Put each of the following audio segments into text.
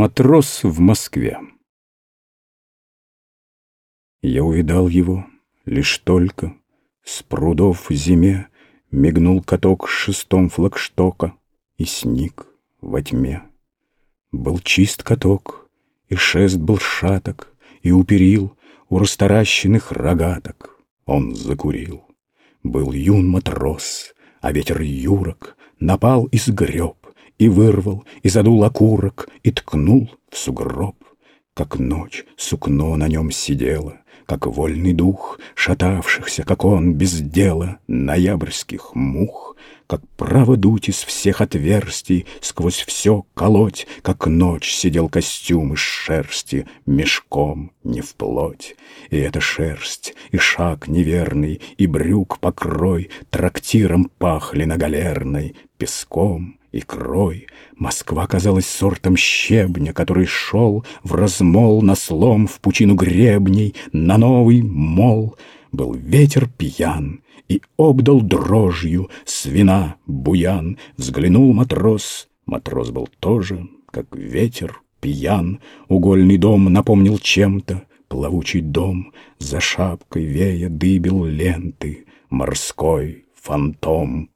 Матрос в Москве Я увидал его лишь только С прудов зиме Мигнул каток шестом флагштока И сник во тьме. Был чист каток, и шест был шаток, И уперил у расторащенных рогаток Он закурил. Был юн матрос, а ветер юрок Напал и сгреб, и вырвал, и задул окурок, и ткнул в сугроб. Как ночь сукно на нем сидело, как вольный дух Шатавшихся, как он, без дела, ноябрьских мух, Как право дуть из всех отверстий, Сквозь все колоть, как ночь Сидел костюм из шерсти, Мешком не вплоть. И эта шерсть, и шаг неверный, И брюк покрой Трактиром пахли на галерной, Песком икрой. Москва казалась сортом щебня, который шел в размол на слом в пучину гребней, на новый мол. Был ветер пьян и обдал дрожью свина буян. Взглянул матрос, матрос был тоже, как ветер пьян. Угольный дом напомнил чем-то, плавучий дом, за шапкой вея дыбил ленты, морской фантом.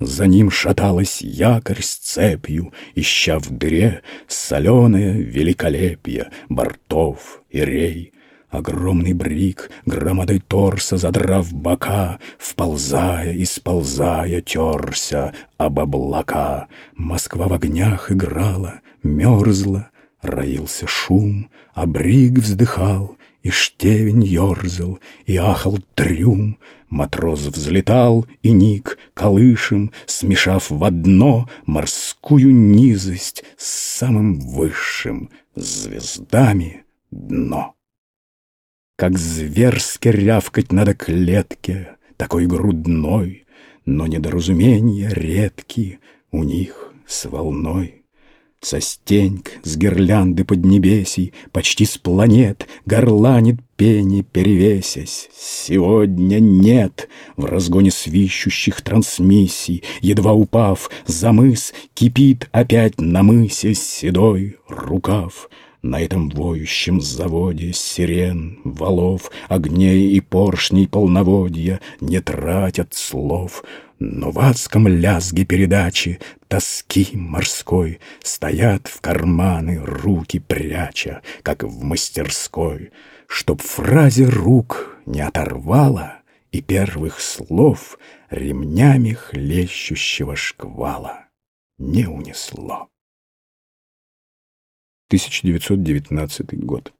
За ним шаталась якорь с цепью, Ища в дыре соленое великолепие Бортов и рей. Огромный брик, громадой торса Задрав бока, вползая и сползая Терся об облака. Москва в огнях играла, мерзла, Роился шум, а брик вздыхал, И штевень ерзал, и ахал трюм, Матрос взлетал и ник колышем, Смешав в одно морскую низость С самым высшим звездами дно. Как зверски рявкать надо клетке, Такой грудной, но недоразумения редкие У них с волной. Со стеньк, с гирлянды поднебесий, Почти с планет горланит пени перевесясь. Сегодня нет в разгоне свищущих трансмиссий, Едва упав за мыс, кипит опять на мысе седой рукав. На этом воющем заводе сирен, валов, огней и поршней полноводья Не тратят слов, но в адском лязге передачи Тоски морской Стоят в карманы руки пряча, Как в мастерской, Чтоб фразе рук не оторвало И первых слов Ремнями хлещущего шквала Не унесло. 1919 год.